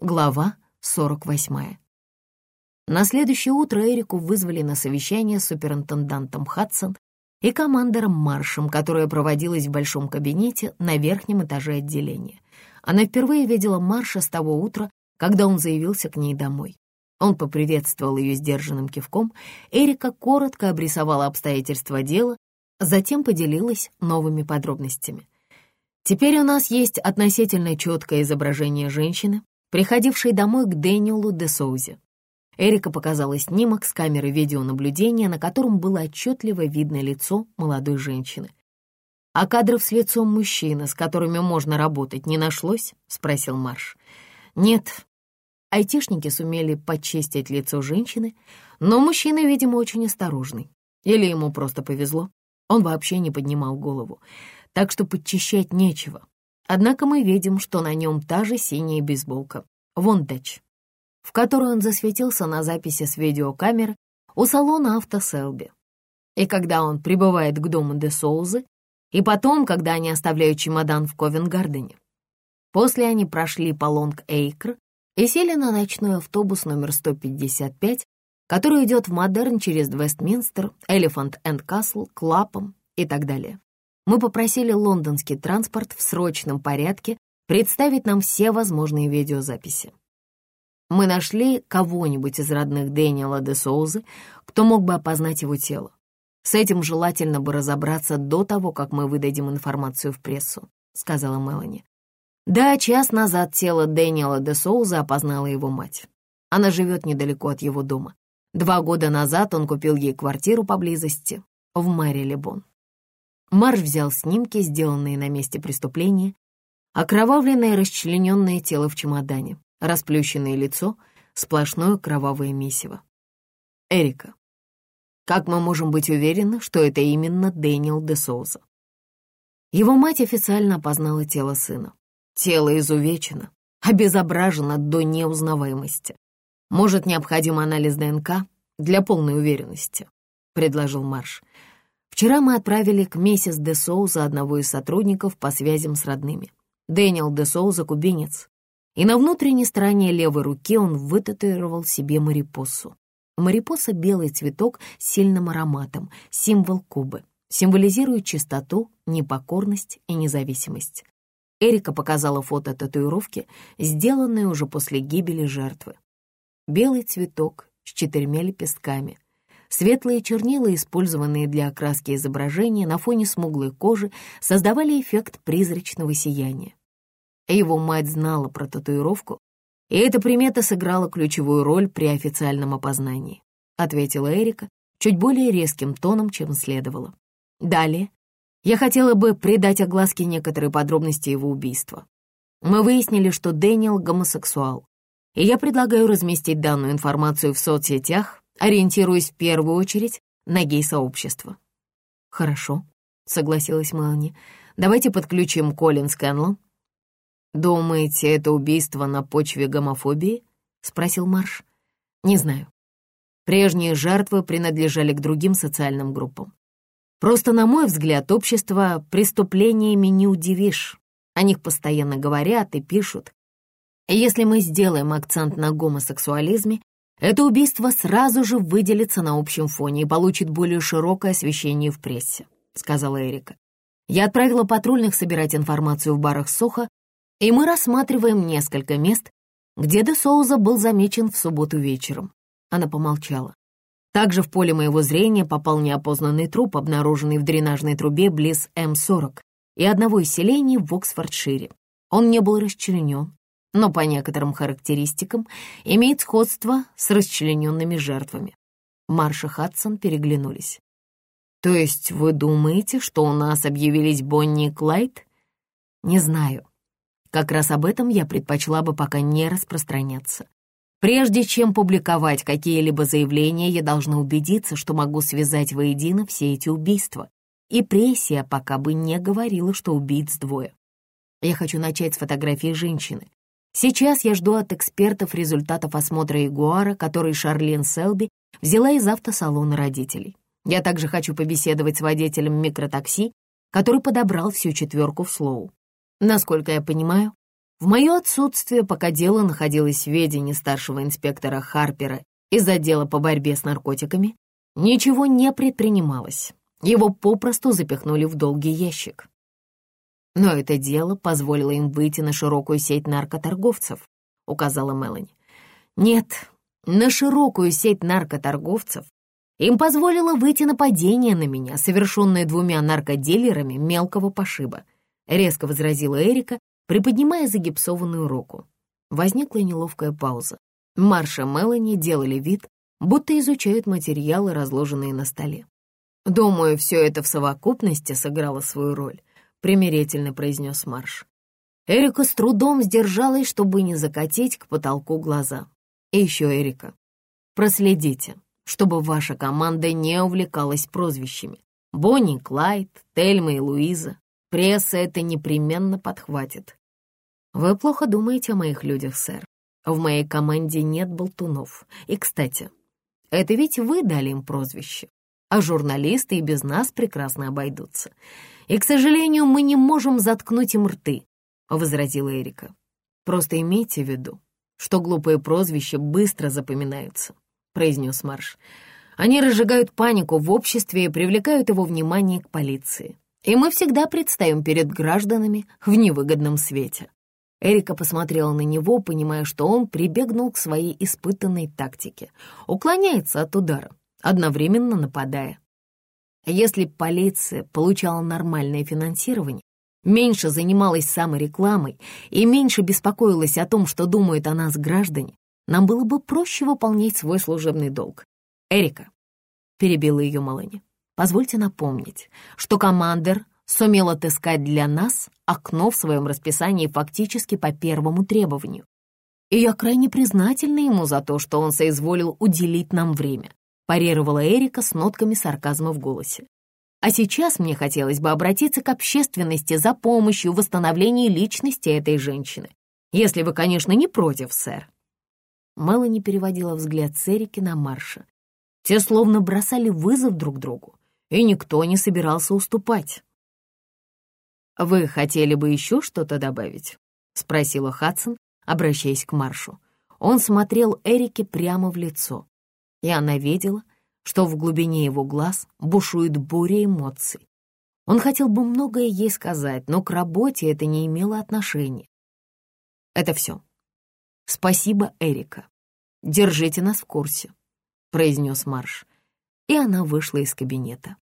Глава 48. На следующее утро Эрику вызвали на совещание с суперинтендантом Хадсон и командором Маршем, которое проводилось в большом кабинете на верхнем этаже отделения. Она впервые видела Марша с того утра, когда он заявился к ней домой. Он поприветствовал ее сдержанным кивком, Эрика коротко обрисовала обстоятельства дела, затем поделилась новыми подробностями. Теперь у нас есть относительно четкое изображение женщины, приходившей домой к Дэниелу де Соузе. Эрика показала снимок с камеры видеонаблюдения, на котором было отчетливо видно лицо молодой женщины. «А кадров с лицом мужчины, с которыми можно работать, не нашлось?» — спросил Марш. «Нет». Айтишники сумели подчистить лицо женщины, но мужчина, видимо, очень осторожный. Или ему просто повезло. Он вообще не поднимал голову, так что подчищать нечего. Однако мы видим, что на нем та же синяя бейсболка, вондач, в которой он засветился на записи с видеокамеры у салона автоселби. И когда он прибывает к дому де Соузы, и потом, когда они оставляют чемодан в Ковенгардене. После они прошли по Лонг-Эйкр и сели на ночной автобус номер 155, который идет в Морден через Вестминстер, Элефант энд Касл, Клэпхэм и так далее мы попросили лондонский транспорт в срочном порядке представить нам все возможные видеозаписи. Мы нашли кого-нибудь из родных Дэниела де Соузы, кто мог бы опознать его тело. С этим желательно бы разобраться до того, как мы выдадим информацию в прессу», — сказала Мелани. Да, час назад тело Дэниела де Соуза опознала его мать. Она живет недалеко от его дома. Два года назад он купил ей квартиру поблизости, в Мэри-Лебон. Марш взял снимки, сделанные на месте преступления, окровавленное расчлененное тело в чемодане, расплющенное лицо, сплошное кровавое месиво. Эрика. Как мы можем быть уверены, что это именно Дэниел де Соуза? Его мать официально опознала тело сына. Тело изувечено, обезображено до неузнаваемости. Может, необходим анализ ДНК для полной уверенности, предложил Марш. Вчера мы отправили к миссис де Соуза одного из сотрудников по связям с родными. Дэниел де Соуза — кубинец. И на внутренней стороне левой руки он вытатуировал себе марипосу. Марипоса — белый цветок с сильным ароматом, символ Кубы. Символизирует чистоту, непокорность и независимость. Эрика показала фото татуировки, сделанной уже после гибели жертвы. Белый цветок с четырьмя лепестками — Светлые чернила, использованные для окраски изображения на фоне смуглой кожи, создавали эффект призрачного сияния. Его мать знала про татуировку, и эта примета сыграла ключевую роль при официальном опознании, ответила Эрика чуть более резким тоном, чем следовало. Далее я хотела бы придать огласке некоторые подробности его убийства. Мы выяснили, что Дэниел гомосексуал, и я предлагаю разместить данную информацию в соцсетях ориентируясь в первую очередь на гей-сообщество. «Хорошо», — согласилась Мелани. «Давайте подключим Колин Скэнлон». «Думаете, это убийство на почве гомофобии?» — спросил Марш. «Не знаю. Прежние жертвы принадлежали к другим социальным группам. Просто, на мой взгляд, общество преступлениями не удивишь. О них постоянно говорят и пишут. Если мы сделаем акцент на гомосексуализме, это убийство сразу же выделится на общем фоне и получит более широкое освещение в прессе», — сказала Эрика. «Я отправила патрульных собирать информацию в барах Соха, и мы рассматриваем несколько мест, где Де Соуза был замечен в субботу вечером». Она помолчала. Также в поле моего зрения попал неопознанный труп, обнаруженный в дренажной трубе близ М-40 и одного из селений в Оксфордшире. Он не был расчленен, но по некоторым характеристикам имеет сходство с расчлененными жертвами. Марш и Хадсон переглянулись. «То есть вы думаете, что у нас объявились Бонни и Клайд?» «Не знаю. Как раз об этом я предпочла бы пока не распространяться. Прежде чем публиковать какие-либо заявления, я должна убедиться, что могу связать воедино все эти убийства. И прессия пока бы не говорила, что убийц двое. Я хочу начать с фотографии женщины, Сейчас я жду от экспертов результатов осмотра Ягуара, который Шарлин Селби взяла из автосалона родителей. Я также хочу побеседовать с водителем микротакси, который подобрал всю четверку в Слоу. Насколько я понимаю, В мое отсутствие, пока дело находилось в ведении старшего инспектора Харпера из отдела по борьбе с наркотиками, ничего не предпринималось. Его попросту запихнули в долгий ящик. Но это дело позволило им выйти на широкую сеть наркоторговцев, указала Мелани. Нет, на широкую сеть наркоторговцев им позволило выйти нападение на меня, совершенное двумя наркодилерами мелкого пошиба, резко возразила Эрика, приподнимая загипсованную руку. Возникла неловкая пауза. Марша и Мелани делали вид, будто изучают материалы, разложенные на столе. «Думаю, все это в совокупности сыграло свою роль», — примирительно произнес Марш. Эрика с трудом сдержалась, чтобы не закатить к потолку глаза. И еще, Эрика, проследите, чтобы ваша команда не увлекалась прозвищами. Бонни, Клайд, Тельма и Луиза. Пресса это непременно подхватит. «Вы плохо думаете о моих людях, сэр. В моей команде нет болтунов. И, кстати, это ведь вы дали им прозвище, а журналисты и без нас прекрасно обойдутся. И, к сожалению, мы не можем заткнуть им рты», — возразила Эрика. «Просто имейте в виду, что глупые прозвища быстро запоминаются», — произнес Марш. «Они разжигают панику в обществе и привлекают его внимание к полиции. И мы всегда предстаем перед гражданами в невыгодном свете». Эрика посмотрела на него, понимая, что он прибегнул к своей испытанной тактике. Уклоняется от удара, одновременно нападая. Если полиция получала нормальное финансирование, меньше занималась саморекламой и меньше беспокоилась о том, что думают о нас граждане, нам было бы проще выполнять свой служебный долг. «Эрика», — перебила ее Малани, — «позвольте напомнить, что командир сумел отыскать для нас окно в своем расписании фактически по первому требованию. И я крайне признательна ему за то, что он соизволил уделить нам время», парировала Эрика с нотками сарказма в голосе. А сейчас мне хотелось бы обратиться к общественности за помощью в восстановлении личности этой женщины. Если вы, конечно, не против, сэр. Мелани переводила взгляд с Эрики на Марша. Те словно бросали вызов друг другу, и никто не собирался уступать. «Вы хотели бы еще что-то добавить?» — спросила Хадсон, обращаясь к Маршу. Он смотрел Эрике прямо в лицо, и она видела, что в глубине его глаз бушует буря эмоций. Он хотел бы многое ей сказать, но к работе это не имело отношения. Это все. Спасибо, Эрика. Держите нас в курсе, произнес Марш. И она вышла из кабинета.